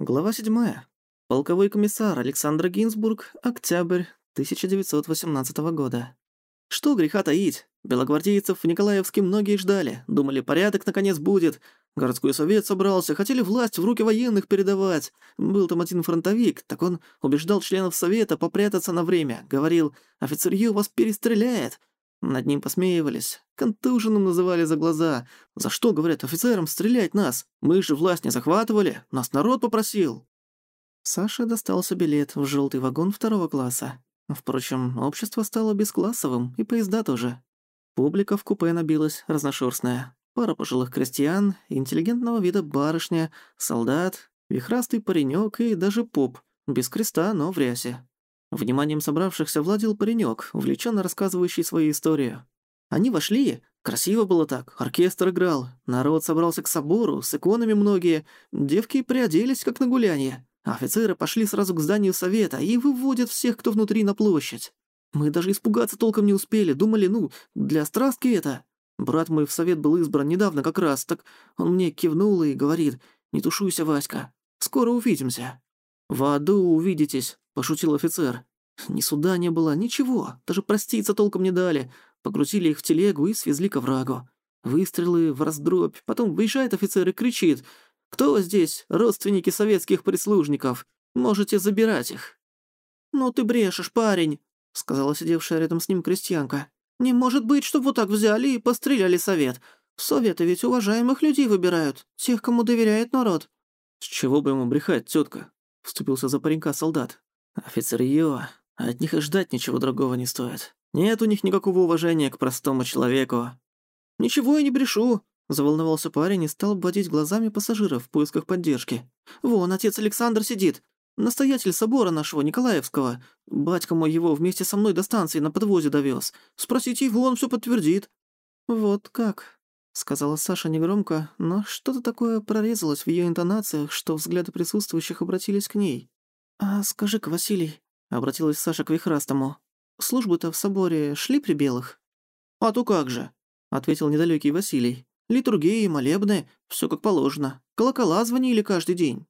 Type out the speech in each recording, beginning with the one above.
Глава 7. Полковой комиссар Александр Гинзбург, октябрь 1918 года. Что греха таить? Белогвардейцев в Николаевске многие ждали, думали, порядок наконец будет. Городской совет собрался, хотели власть в руки военных передавать. Был там один фронтовик, так он убеждал членов совета попрятаться на время. Говорил, офицерью вас перестреляет. Над ним посмеивались. Контуженным называли за глаза. За что, говорят, офицерам стрелять нас? Мы же власть не захватывали, нас народ попросил. Саше достался билет в желтый вагон второго класса. Впрочем, общество стало бесклассовым, и поезда тоже. Публика в купе набилась разношерстная. Пара пожилых крестьян, интеллигентного вида барышня, солдат, вихрастый паренек и даже поп, без креста, но в рясе. Вниманием собравшихся владел паренек, увлеченно рассказывающий свою историю. Они вошли, красиво было так, оркестр играл, народ собрался к собору, с иконами многие, девки приоделись, как на гулянье. Офицеры пошли сразу к зданию совета и выводят всех, кто внутри, на площадь. Мы даже испугаться толком не успели, думали, ну, для страстки это. Брат мой в совет был избран недавно как раз, так он мне кивнул и говорит, «Не тушуйся, Васька, скоро увидимся». «В аду увидитесь», — пошутил офицер. Ни суда не было, ничего, даже проститься толком не дали. Погрузили их в телегу и свезли к оврагу. Выстрелы в раздробь, потом выезжает офицер и кричит, «Кто здесь родственники советских прислужников? Можете забирать их». «Ну ты брешешь, парень», — сказала сидевшая рядом с ним крестьянка. «Не может быть, чтобы вот так взяли и постреляли совет. Советы ведь уважаемых людей выбирают, тех, кому доверяет народ». «С чего бы ему брехать, тетка? вступился за паренька солдат. «Офицер Йо, от них и ждать ничего другого не стоит. Нет у них никакого уважения к простому человеку». «Ничего я не брешу», — заволновался парень и стал обводить глазами пассажиров в поисках поддержки. «Вон, отец Александр сидит. Настоятель собора нашего, Николаевского. Батька мой его вместе со мной до станции на подвозе довез. Спросите его, он все подтвердит». «Вот как», — сказала Саша негромко, но что-то такое прорезалось в ее интонациях, что взгляды присутствующих обратились к ней. «А скажи-ка, Василий», — обратилась Саша к Вихрастому, «службы-то в соборе шли при белых?» «А то как же», — ответил недалекий Василий. «Литургии, молебны, все как положено. Колокола звонили каждый день».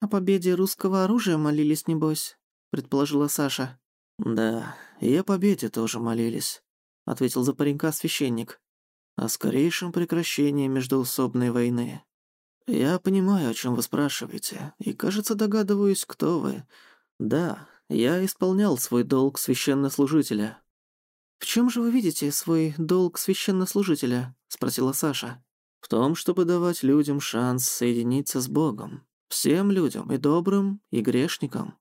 «О победе русского оружия молились, небось», — предположила Саша. «Да, и о победе тоже молились», — ответил за паренька священник. «О скорейшем прекращении междоусобной войны. Я понимаю, о чем вы спрашиваете, и, кажется, догадываюсь, кто вы. Да, я исполнял свой долг священнослужителя». «В чем же вы видите свой долг священнослужителя?» — спросила Саша. «В том, чтобы давать людям шанс соединиться с Богом. Всем людям, и добрым, и грешникам.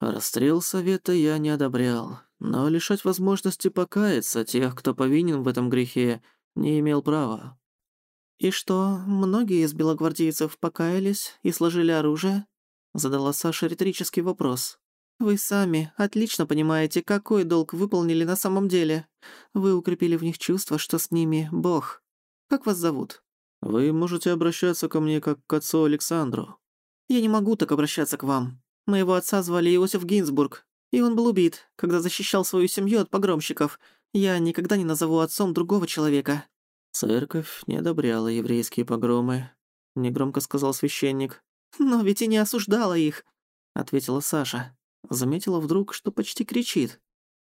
Расстрел совета я не одобрял, но лишать возможности покаяться тех, кто повинен в этом грехе, не имел права. «И что, многие из белогвардейцев покаялись и сложили оружие?» Задала Саша риторический вопрос. «Вы сами отлично понимаете, какой долг выполнили на самом деле. Вы укрепили в них чувство, что с ними Бог. Как вас зовут?» «Вы можете обращаться ко мне как к отцу Александру», «Я не могу так обращаться к вам. Моего отца звали Иосиф Гинзбург, и он был убит, когда защищал свою семью от погромщиков. Я никогда не назову отцом другого человека». «Церковь не одобряла еврейские погромы», — негромко сказал священник. «Но ведь и не осуждала их», — ответила Саша. Заметила вдруг, что почти кричит.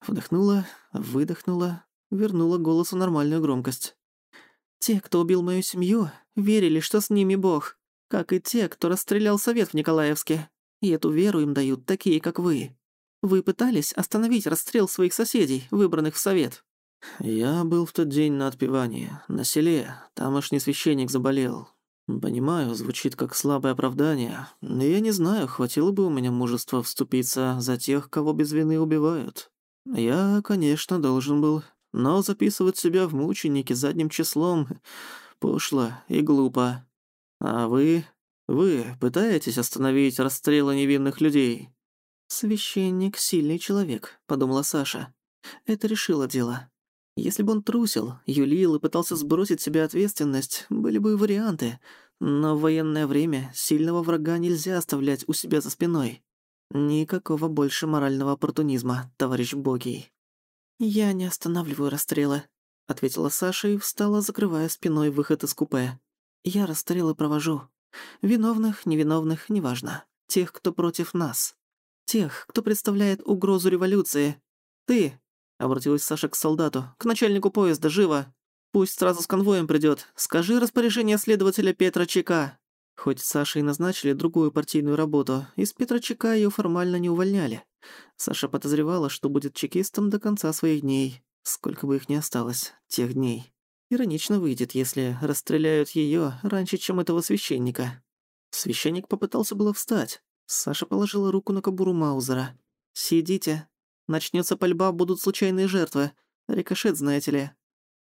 Вдохнула, выдохнула, вернула голосу нормальную громкость. «Те, кто убил мою семью, верили, что с ними Бог как и те, кто расстрелял совет в Николаевске. И эту веру им дают такие, как вы. Вы пытались остановить расстрел своих соседей, выбранных в совет?» «Я был в тот день на отпевании, на селе. Тамошний священник заболел. Понимаю, звучит как слабое оправдание, но я не знаю, хватило бы у меня мужества вступиться за тех, кого без вины убивают. Я, конечно, должен был, но записывать себя в мученики задним числом пошло и глупо. А вы... вы пытаетесь остановить расстрелы невинных людей?» «Священник — сильный человек», — подумала Саша. Это решило дело. Если бы он трусил, юлил и пытался сбросить себе ответственность, были бы варианты. Но в военное время сильного врага нельзя оставлять у себя за спиной. Никакого больше морального оппортунизма, товарищ Богий. «Я не останавливаю расстрелы», — ответила Саша и встала, закрывая спиной выход из купе. Я расстрелы провожу. Виновных, невиновных, неважно. тех, кто против нас. Тех, кто представляет угрозу революции. Ты, — обратилась Саша к солдату, — к начальнику поезда, живо. Пусть сразу с конвоем придёт. Скажи распоряжение следователя Петра Чека. Хоть Саше и назначили другую партийную работу, из Петра Чека её формально не увольняли. Саша подозревала, что будет чекистом до конца своих дней. Сколько бы их ни осталось, тех дней. Иронично выйдет, если расстреляют её раньше, чем этого священника. Священник попытался было встать. Саша положила руку на кобуру Маузера. «Сидите. Начнётся пальба, будут случайные жертвы. Рикошет, знаете ли».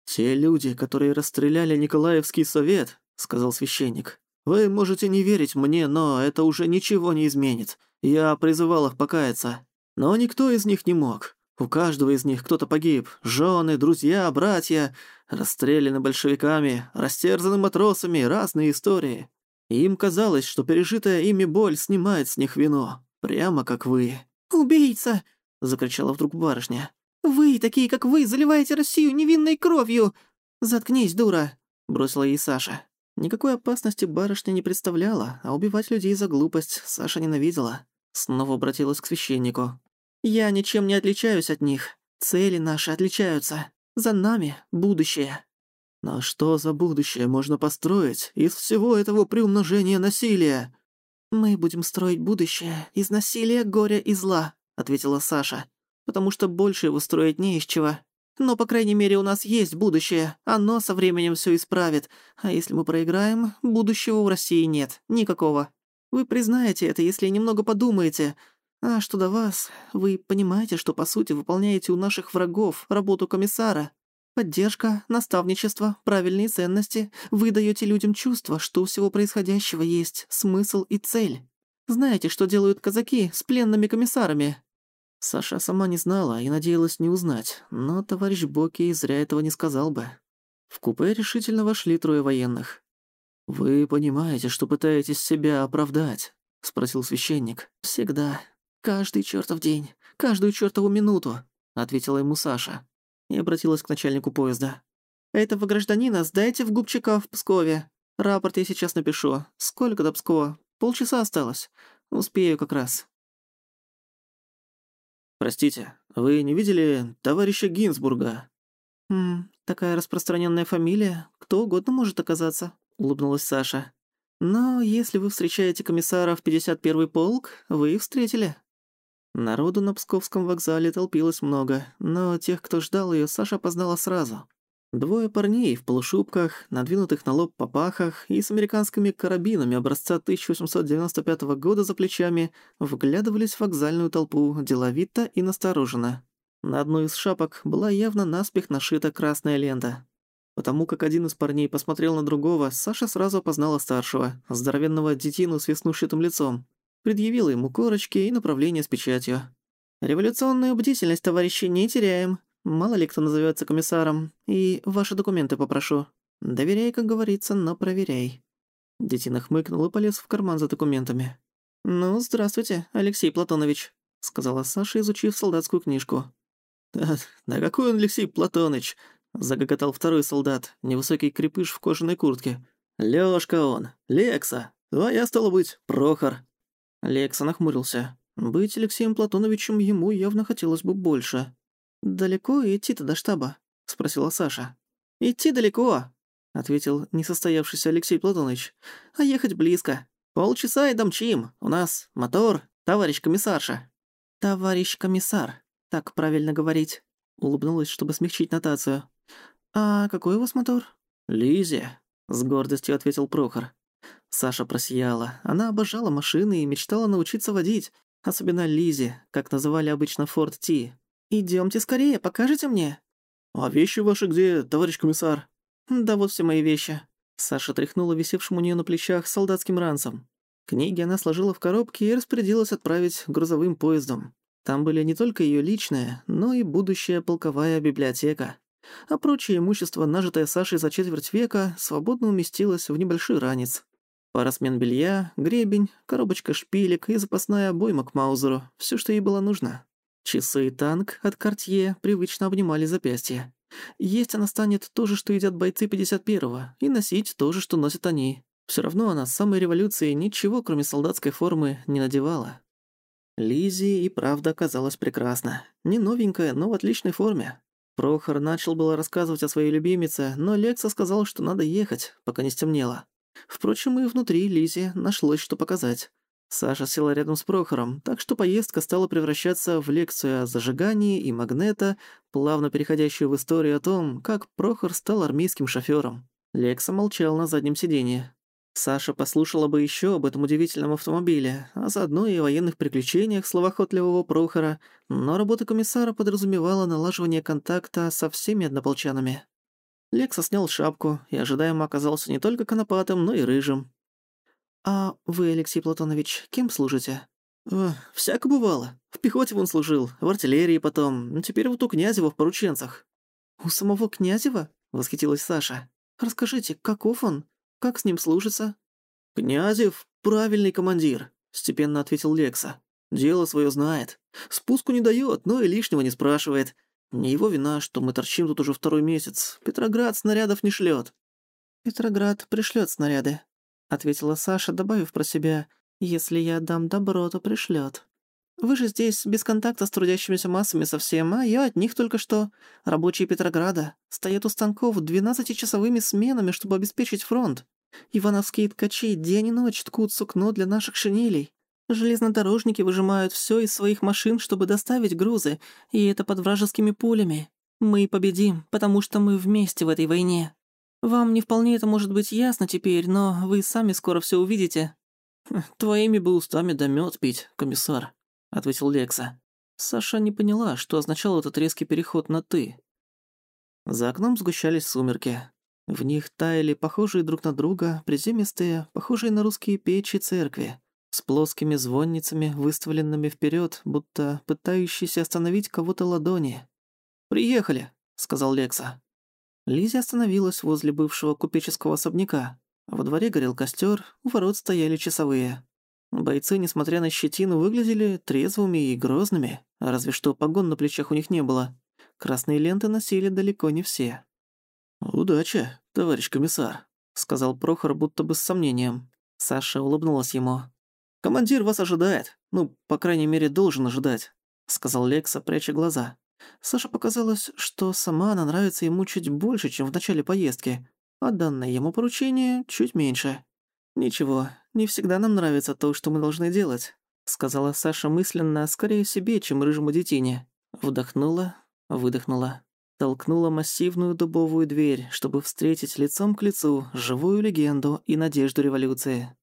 «Те люди, которые расстреляли Николаевский совет», — сказал священник. «Вы можете не верить мне, но это уже ничего не изменит. Я призывал их покаяться. Но никто из них не мог. У каждого из них кто-то погиб. Жены, друзья, братья. Расстреляны большевиками, растерзаны матросами, разные истории. им казалось, что пережитая ими боль снимает с них вино. Прямо как вы. «Убийца!» — закричала вдруг барышня. «Вы, такие как вы, заливаете Россию невинной кровью!» «Заткнись, дура!» — бросила ей Саша. Никакой опасности барышня не представляла, а убивать людей за глупость Саша ненавидела. Снова обратилась к священнику. Я ничем не отличаюсь от них. Цели наши отличаются. За нами будущее». «Но что за будущее можно построить из всего этого приумножения насилия?» «Мы будем строить будущее из насилия, горя и зла», — ответила Саша. «Потому что больше его строить не из чего. Но, по крайней мере, у нас есть будущее. Оно со временем все исправит. А если мы проиграем, будущего в России нет. Никакого. Вы признаете это, если немного подумаете. А что до вас, вы понимаете, что по сути выполняете у наших врагов работу комиссара. Поддержка, наставничество, правильные ценности. Вы даете людям чувство, что у всего происходящего есть смысл и цель. Знаете, что делают казаки с пленными комиссарами?» Саша сама не знала и надеялась не узнать, но товарищ Боки зря этого не сказал бы. В купе решительно вошли трое военных. «Вы понимаете, что пытаетесь себя оправдать?» — спросил священник. «Всегда», «Каждый чертов день, каждую чертову минуту», — ответила ему Саша. И обратилась к начальнику поезда. «Этого гражданина сдайте в Губчика в Пскове. Рапорт я сейчас напишу. Сколько до Пскова? Полчаса осталось. Успею как раз». «Простите, вы не видели товарища Гинзбурга?» «Хм, такая распространенная фамилия. Кто угодно может оказаться», — улыбнулась Саша. «Но если вы встречаете комиссара в 51-й полк, вы их встретили». Народу на Псковском вокзале толпилось много, но тех, кто ждал её, Саша познала сразу. Двое парней в полушубках, надвинутых на лоб попахах и с американскими карабинами образца 1895 года за плечами вглядывались в вокзальную толпу деловито и настороженно. На одной из шапок была явно наспех нашита красная лента. Потому как один из парней посмотрел на другого, Саша сразу опознала старшего, здоровенного детину с веснушчатым лицом предъявила ему корочки и направление с печатью. «Революционную бдительность, товарищи, не теряем. Мало ли кто назовется комиссаром. И ваши документы попрошу. Доверяй, как говорится, но проверяй». Детина хмыкнул и полез в карман за документами. «Ну, здравствуйте, Алексей Платонович», — сказала Саша, изучив солдатскую книжку. «Да, какой он Алексей Платоныч?» — загоготал второй солдат, невысокий крепыш в кожаной куртке. «Лёшка он, Лекса, твоя, стало быть, Прохор». Лекса нахмурился. Быть Алексеем Платоновичем ему явно хотелось бы больше. «Далеко идти-то до штаба?» — спросила Саша. «Идти далеко», — ответил несостоявшийся Алексей Платонович. «А ехать близко. Полчаса и домчим. У нас мотор, товарищ комиссарша». «Товарищ комиссар, так правильно говорить», — улыбнулась, чтобы смягчить нотацию. «А какой у вас мотор?» Лизе, с гордостью ответил Прохор. Саша просияла. Она обожала машины и мечтала научиться водить. Особенно Лизе, как называли обычно Форд Ти. «Идёмте скорее, покажете мне?» «А вещи ваши где, товарищ комиссар?» «Да вот все мои вещи». Саша тряхнула висевшим у неё на плечах солдатским ранцем. Книги она сложила в коробки и распорядилась отправить грузовым поездом. Там были не только её личные, но и будущая полковая библиотека. А прочее имущество, нажитое Сашей за четверть века, свободно уместилось в небольшой ранец. Пара смен белья, гребень, коробочка шпилек и запасная обойма к Маузеру. Всё, что ей было нужно. Часы и танк от Кортье привычно обнимали запястье. Есть она станет то же, что едят бойцы 51-го, и носить то же, что носят они. Все равно она с самой революции ничего, кроме солдатской формы, не надевала. Лизи и правда оказалась прекрасна. Не новенькая, но в отличной форме. Прохор начал было рассказывать о своей любимице, но Лекса сказал, что надо ехать, пока не стемнело. Впрочем, и внутри Лизе нашлось что показать. Саша села рядом с Прохором, так что поездка стала превращаться в лекцию о зажигании и магнета, плавно переходящую в историю о том, как Прохор стал армейским шофёром. Лекса молчал на заднем сиденье. Саша послушала бы ещё об этом удивительном автомобиле, а заодно и о военных приключениях словоохотливого Прохора, но работа комиссара подразумевала налаживание контакта со всеми однополчанами. Лекса снял шапку и ожидаемо оказался не только конопатым, но и рыжим. «А вы, Алексей Платонович, кем служите?» «О, всяко бывало. В пехоте он служил, в артиллерии потом, теперь вот у Князева в порученцах». «У самого Князева?» — восхитилась Саша. «Расскажите, каков он? Как с ним служится?» «Князев — правильный командир», — степенно ответил Лекса. «Дело свое знает. Спуску не дает, но и лишнего не спрашивает. Не его вина, что мы торчим тут уже второй месяц. Петроград снарядов не шлет. «Петроград пришлет снаряды», — ответила Саша, добавив про себя, «если я дам добро, то пришлет. Вы же здесь без контакта с трудящимися массами совсем, а я от них только что. Рабочие Петрограда стоят у станков двенадцатичасовыми сменами, чтобы обеспечить фронт. Ивановские ткачи день и ночь ткут сукно для наших шинелей. Железнодорожники выжимают все из своих машин, чтобы доставить грузы, и это под вражескими пулями. Мы победим, потому что мы вместе в этой войне. Вам не вполне это может быть ясно теперь, но вы сами скоро все увидите». «Хм, «Твоими бы устами да мёд пить, комиссар», — ответил Лекса. Саша не поняла, что означал этот резкий переход на «ты». За окном сгущались сумерки. В них таяли похожие друг на друга, приземистые, похожие на русские печи церкви, с плоскими звонницами, выставленными вперед, будто пытающиеся остановить кого-то ладони. «Приехали», — сказал Лекса. Лиза остановилась возле бывшего купеческого особняка. Во дворе горел костер, у ворот стояли часовые. Бойцы, несмотря на щетину, выглядели трезвыми и грозными, разве что погон на плечах у них не было. Красные ленты носили далеко не все. «Удачи, товарищ комиссар», — сказал Прохор, будто бы с сомнением. Саша улыбнулась ему. «Командир вас ожидает. Ну, по крайней мере, должен ожидать», — сказал Лекса, пряча глаза. Саше показалось, что сама она нравится ему чуть больше, чем в начале поездки, а данное ему поручение чуть меньше. «Ничего, не всегда нам нравится то, что мы должны делать», сказала Саша мысленно, скорее себе, чем рыжему детине. Вдохнула, выдохнула. Толкнула массивную дубовую дверь, чтобы встретить лицом к лицу живую легенду и надежду революции.